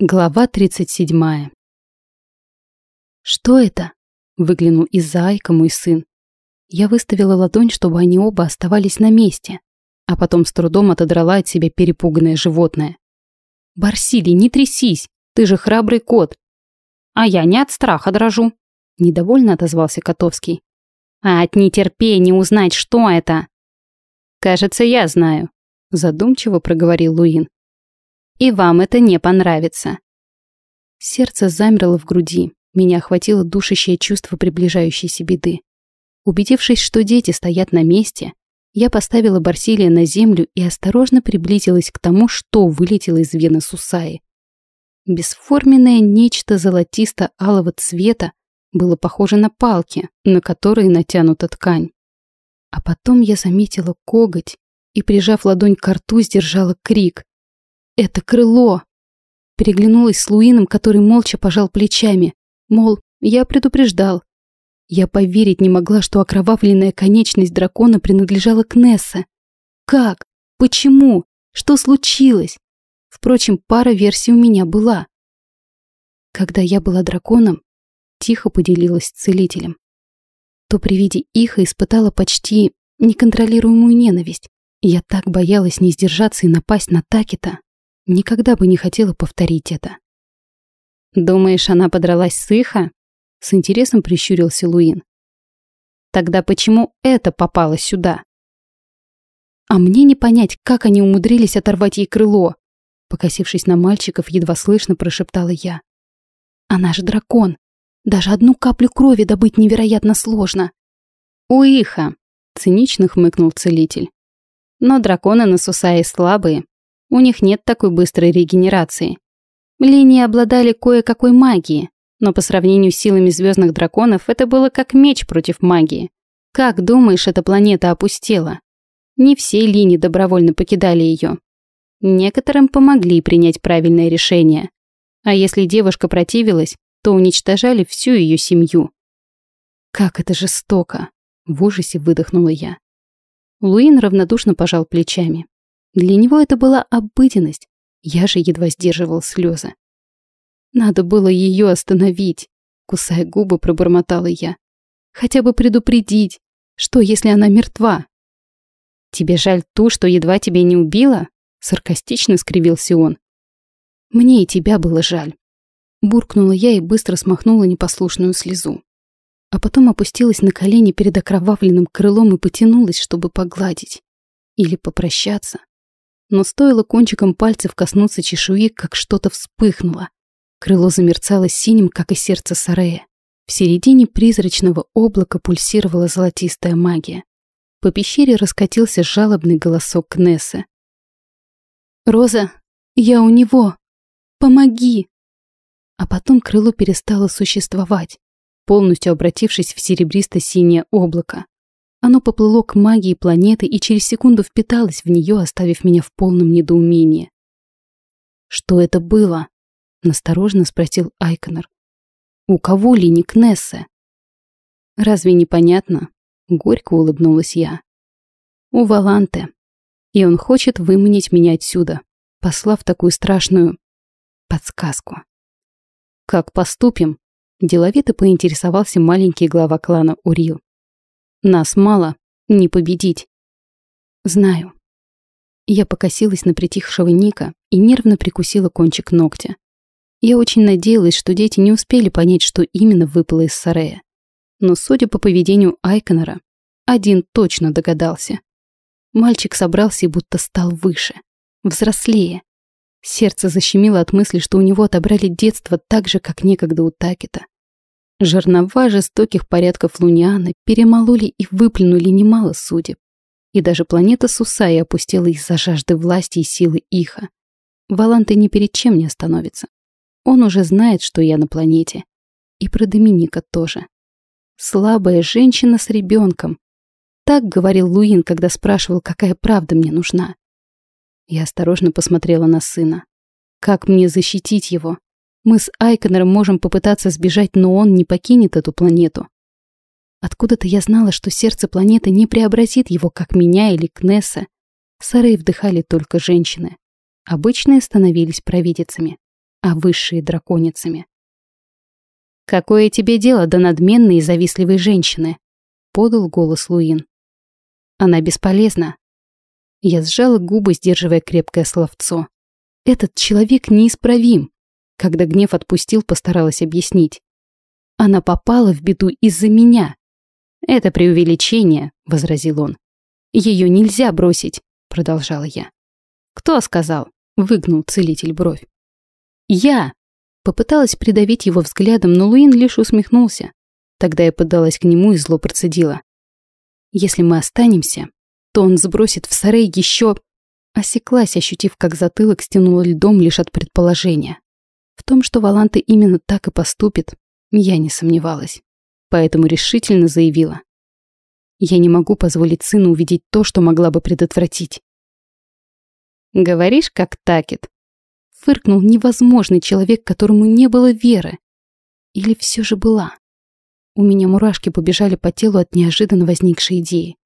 Глава 37. «Что это?» — выглянул из-за Айка мой сын. Я выставила ладонь, чтобы они оба оставались на месте, а потом с трудом отодрала от себя перепуганное животное. «Барсилий, не трясись! Ты же храбрый кот!» «А я не от страха дрожу!» — недовольно отозвался Котовский. «А от нетерпения узнать, что это!» «Кажется, я знаю», — задумчиво проговорил Луин и вам это не понравится». Сердце замерло в груди, меня охватило душащее чувство приближающейся беды. Убедившись, что дети стоят на месте, я поставила Барсилия на землю и осторожно приблизилась к тому, что вылетело из вены Сусаи. Бесформенное нечто золотисто-алого цвета было похоже на палки, на которые натянута ткань. А потом я заметила коготь и, прижав ладонь к рту, сдержала крик. Это крыло. Переглянулась с Луином, который молча пожал плечами. Мол, я предупреждал. Я поверить не могла, что окровавленная конечность дракона принадлежала к Нессе. Как? Почему? Что случилось? Впрочем, пара версий у меня была. Когда я была драконом, тихо поделилась с целителем, то при виде их испытала почти неконтролируемую ненависть. Я так боялась не сдержаться и напасть на Такита, Никогда бы не хотела повторить это. «Думаешь, она подралась с Иха?» С интересом прищурился Луин. «Тогда почему это попало сюда?» «А мне не понять, как они умудрились оторвать ей крыло!» Покосившись на мальчиков, едва слышно прошептала я. «Она же дракон! Даже одну каплю крови добыть невероятно сложно!» «У Иха!» — цинично хмыкнул целитель. «Но драконы на Сусае слабые, у них нет такой быстрой регенерации. Линии обладали кое-какой магией, но по сравнению с силами звездных драконов это было как меч против магии. Как думаешь, эта планета опустела? Не все линии добровольно покидали ее. Некоторым помогли принять правильное решение. А если девушка противилась, то уничтожали всю ее семью. Как это жестоко! В ужасе выдохнула я. Луин равнодушно пожал плечами. Для него это была обыденность. Я же едва сдерживал слезы. Надо было ее остановить, кусая губы, пробормотала я. Хотя бы предупредить, что если она мертва. Тебе жаль ту, что едва тебя не убила? Саркастично скривился он. Мне и тебя было жаль. Буркнула я и быстро смахнула непослушную слезу. А потом опустилась на колени перед окровавленным крылом и потянулась, чтобы погладить. Или попрощаться но стоило кончиком пальцев коснуться чешуи, как что-то вспыхнуло. Крыло замерцало синим, как и сердце Сарея. В середине призрачного облака пульсировала золотистая магия. По пещере раскатился жалобный голосок Кнессы. «Роза, я у него! Помоги!» А потом крыло перестало существовать, полностью обратившись в серебристо-синее облако. Оно поплыло к магии планеты и через секунду впиталось в нее, оставив меня в полном недоумении. «Что это было?» — настороженно спросил Айконор. «У кого ли не Кнессе?» «Разве непонятно?» — горько улыбнулась я. «У Валанте. И он хочет выманить меня отсюда, послав такую страшную подсказку». «Как поступим?» — деловито поинтересовался маленький глава клана Урил. Нас мало, не победить. Знаю. Я покосилась на притихшего Ника и нервно прикусила кончик ногтя. Я очень надеялась, что дети не успели понять, что именно выпало из Сарея. Но, судя по поведению Айконора, один точно догадался. Мальчик собрался и будто стал выше, взрослее. Сердце защемило от мысли, что у него отобрали детство так же, как некогда у Такета. Жернова жестоких порядков Лунианы перемололи и выплюнули немало судеб. И даже планета Сусаи опустела из-за жажды власти и силы Иха. Валанты ни перед чем не остановится. Он уже знает, что я на планете. И про Доминика тоже. Слабая женщина с ребенком. Так говорил Луин, когда спрашивал, какая правда мне нужна. Я осторожно посмотрела на сына. Как мне защитить его? Мы с Айконером можем попытаться сбежать, но он не покинет эту планету. Откуда-то я знала, что сердце планеты не преобразит его, как меня или Кнесса. Сары вдыхали только женщины. Обычные становились провидицами, а высшие драконицами. «Какое тебе дело до надменной и завистливой женщины?» — подал голос Луин. «Она бесполезна». Я сжала губы, сдерживая крепкое словцо. «Этот человек неисправим». Когда гнев отпустил, постаралась объяснить. «Она попала в беду из-за меня». «Это преувеличение», — возразил он. «Ее нельзя бросить», — продолжала я. «Кто сказал?» — выгнул целитель бровь. «Я!» Попыталась придавить его взглядом, но Луин лишь усмехнулся. Тогда я поддалась к нему и зло процедила. «Если мы останемся, то он сбросит в сарей еще...» Осеклась, ощутив, как затылок стянуло льдом лишь от предположения. В том, что Валанта именно так и поступит, я не сомневалась. Поэтому решительно заявила. Я не могу позволить сыну увидеть то, что могла бы предотвратить. «Говоришь, как Такет», фыркнул невозможный человек, которому не было веры. Или все же была? У меня мурашки побежали по телу от неожиданно возникшей идеи.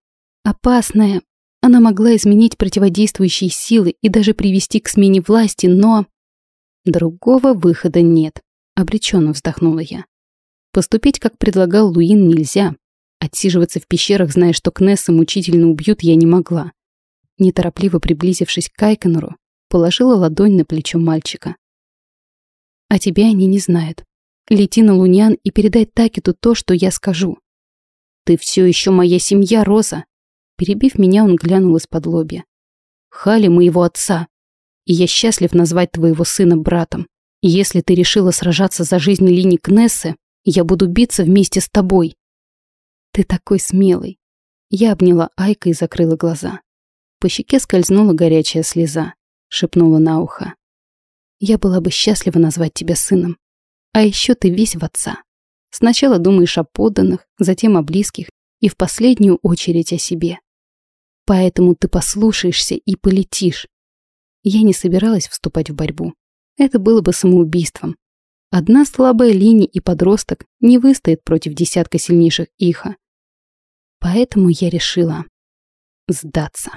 Опасная. Она могла изменить противодействующие силы и даже привести к смене власти, но... Другого выхода нет, обреченно вздохнула я. Поступить, как предлагал Луин, нельзя. Отсиживаться в пещерах, зная, что Кнесса мучительно убьют, я не могла. Неторопливо приблизившись к Кайконору, положила ладонь на плечо мальчика. «А тебя они не знают. Лети на Лунян и передай Такету то, что я скажу. Ты все еще моя семья, Роза!» Перебив меня, он глянул из-под лобья. «Хали моего отца, и я счастлив назвать твоего сына братом. Если ты решила сражаться за жизнь Лини Кнессы, я буду биться вместе с тобой». «Ты такой смелый!» Я обняла Айка и закрыла глаза. По щеке скользнула горячая слеза шепнула на ухо. Я была бы счастлива назвать тебя сыном. А еще ты весь в отца. Сначала думаешь о подданных, затем о близких и в последнюю очередь о себе. Поэтому ты послушаешься и полетишь. Я не собиралась вступать в борьбу. Это было бы самоубийством. Одна слабая линия и подросток не выстоит против десятка сильнейших иха. Поэтому я решила сдаться.